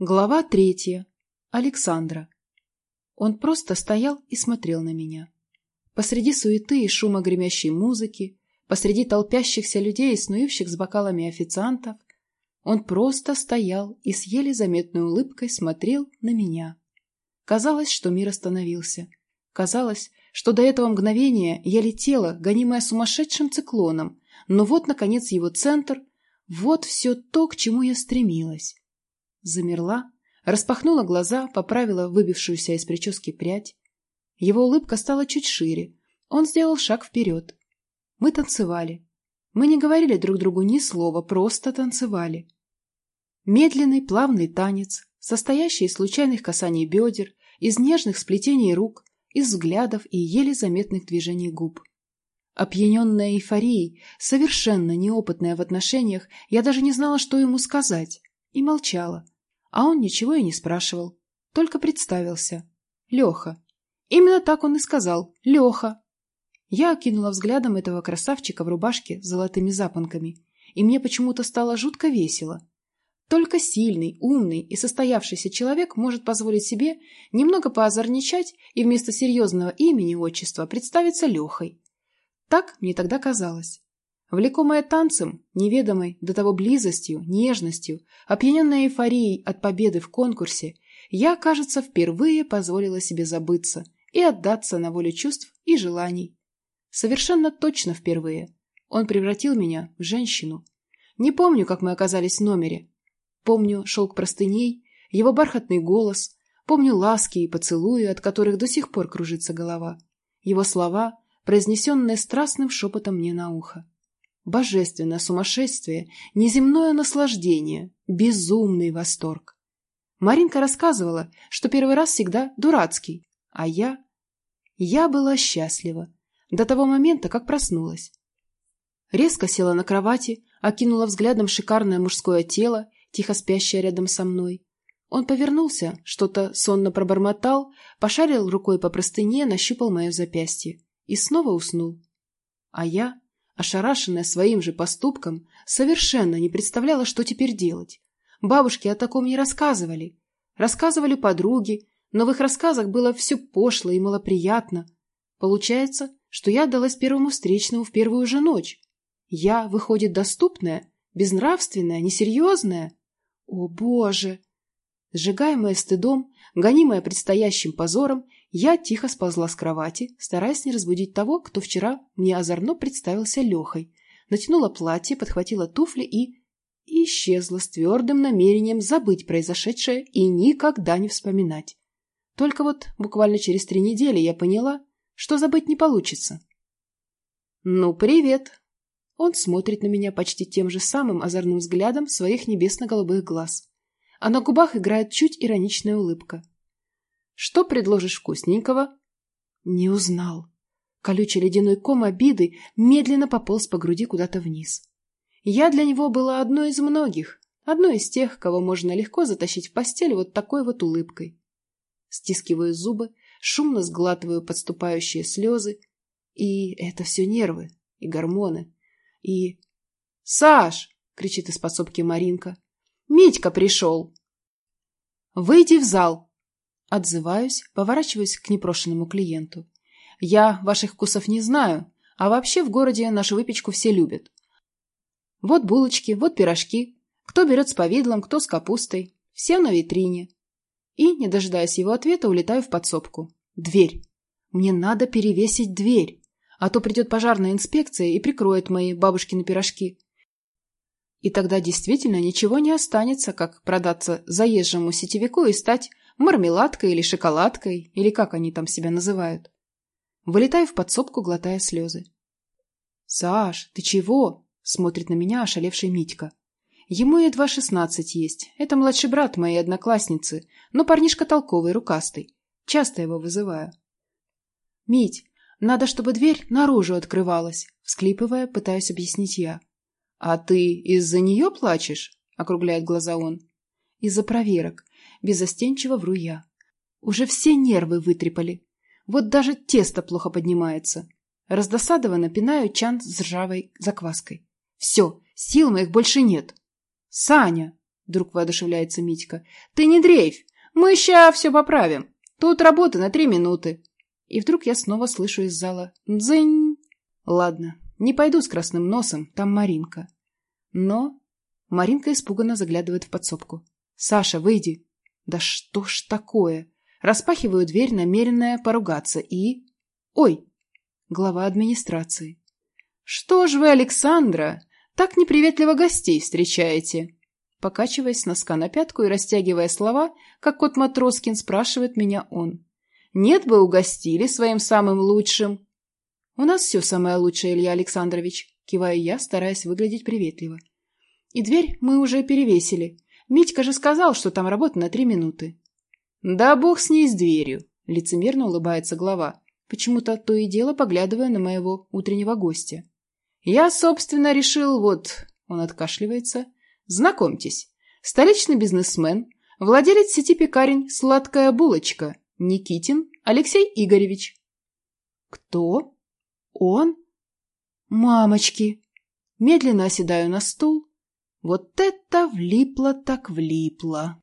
Глава третья. Александра. Он просто стоял и смотрел на меня. Посреди суеты и шума гремящей музыки, посреди толпящихся людей, снующих с бокалами официантов, он просто стоял и с еле заметной улыбкой смотрел на меня. Казалось, что мир остановился. Казалось, что до этого мгновения я летела, гонимая сумасшедшим циклоном, но вот, наконец, его центр, вот все то, к чему я стремилась. Замерла, распахнула глаза, поправила выбившуюся из прически прядь. Его улыбка стала чуть шире. Он сделал шаг вперед. Мы танцевали. Мы не говорили друг другу ни слова, просто танцевали. Медленный, плавный танец, состоящий из случайных касаний бедер, из нежных сплетений рук, из взглядов и еле заметных движений губ. Опьяненная эйфорией, совершенно неопытная в отношениях, я даже не знала, что ему сказать, и молчала а он ничего и не спрашивал. Только представился. Леха. Именно так он и сказал. Леха. Я окинула взглядом этого красавчика в рубашке с золотыми запонками, и мне почему-то стало жутко весело. Только сильный, умный и состоявшийся человек может позволить себе немного поозорничать и вместо серьезного имени-отчества представиться Лехой. Так мне тогда казалось. Влекомая танцем, неведомой до того близостью, нежностью, опьяненная эйфорией от победы в конкурсе, я, кажется, впервые позволила себе забыться и отдаться на волю чувств и желаний. Совершенно точно впервые. Он превратил меня в женщину. Не помню, как мы оказались в номере. Помню шелк простыней, его бархатный голос, помню ласки и поцелуи, от которых до сих пор кружится голова. Его слова, произнесенные страстным шепотом мне на ухо. Божественное сумасшествие, неземное наслаждение, безумный восторг. Маринка рассказывала, что первый раз всегда дурацкий, а я... Я была счастлива до того момента, как проснулась. Резко села на кровати, окинула взглядом шикарное мужское тело, тихо спящее рядом со мной. Он повернулся, что-то сонно пробормотал, пошарил рукой по простыне, нащупал мое запястье и снова уснул. А я ошарашенная своим же поступком, совершенно не представляла, что теперь делать. Бабушки о таком не рассказывали. Рассказывали подруги, но в их рассказах было все пошло и малоприятно. Получается, что я отдалась первому встречному в первую же ночь. Я, выходит, доступная, безнравственная, несерьезная? О, Боже! Сжигаемая стыдом, гонимая предстоящим позором, я тихо сползла с кровати, стараясь не разбудить того, кто вчера мне озорно представился Лехой. Натянула платье, подхватила туфли и... и исчезла с твердым намерением забыть произошедшее и никогда не вспоминать. Только вот буквально через три недели я поняла, что забыть не получится. «Ну, привет!» Он смотрит на меня почти тем же самым озорным взглядом своих небесно-голубых глаз. А на губах играет чуть ироничная улыбка. Что предложишь вкусненького? Не узнал. Колючий ледяной ком обиды медленно пополз по груди куда-то вниз. Я для него была одной из многих, одной из тех, кого можно легко затащить в постель вот такой вот улыбкой. Стискиваю зубы, шумно сглатываю подступающие слезы. И это все нервы и гормоны. И... «Саш!» — кричит из подсобки Маринка. «Митька пришел!» «Выйди в зал!» Отзываюсь, поворачиваюсь к непрошенному клиенту. Я ваших вкусов не знаю, а вообще в городе нашу выпечку все любят. Вот булочки, вот пирожки. Кто берет с повидлом, кто с капустой. Все на витрине. И, не дожидаясь его ответа, улетаю в подсобку. Дверь. Мне надо перевесить дверь, а то придет пожарная инспекция и прикроет мои бабушкины пирожки. И тогда действительно ничего не останется, как продаться заезжему сетевику и стать мармеладкой или шоколадкой, или как они там себя называют. Вылетаю в подсобку, глотая слезы. «Саш, ты чего?» — смотрит на меня ошалевший Митька. Ему едва шестнадцать есть. Это младший брат моей одноклассницы, но парнишка толковый, рукастый. Часто его вызываю. «Мить, надо, чтобы дверь наружу открывалась», — всклипывая, пытаюсь объяснить я. «А ты из-за нее плачешь?» — округляет глаза он. «Из-за проверок безостенчиво вру я. Уже все нервы вытрепали. Вот даже тесто плохо поднимается. Раздосадованно пинаю чан с ржавой закваской. Все, сил моих больше нет. Саня! Вдруг воодушевляется Митька. Ты не дрейфь, мы ща все поправим. Тут работа на три минуты. И вдруг я снова слышу из зала «Дзынь!». Ладно, не пойду с красным носом, там Маринка. Но... Маринка испуганно заглядывает в подсобку. «Саша, выйди!» «Да что ж такое?» Распахиваю дверь, намеренная поругаться, и... Ой! Глава администрации. «Что ж вы, Александра, так неприветливо гостей встречаете?» Покачиваясь с носка на пятку и растягивая слова, как кот Матроскин спрашивает меня он. «Нет бы угостили своим самым лучшим!» «У нас все самое лучшее, Илья Александрович», — киваю я, стараясь выглядеть приветливо. «И дверь мы уже перевесили. Митька же сказал, что там работа на три минуты». «Да бог с ней с дверью», — лицемерно улыбается глава, почему-то то и дело поглядывая на моего утреннего гостя. «Я, собственно, решил вот...» — он откашливается. «Знакомьтесь, столичный бизнесмен, владелец сети пекарень «Сладкая булочка» Никитин Алексей Игоревич». «Кто?» «Он?» «Мамочки!» Медленно оседаю на стул. Вот это влипло так влипло.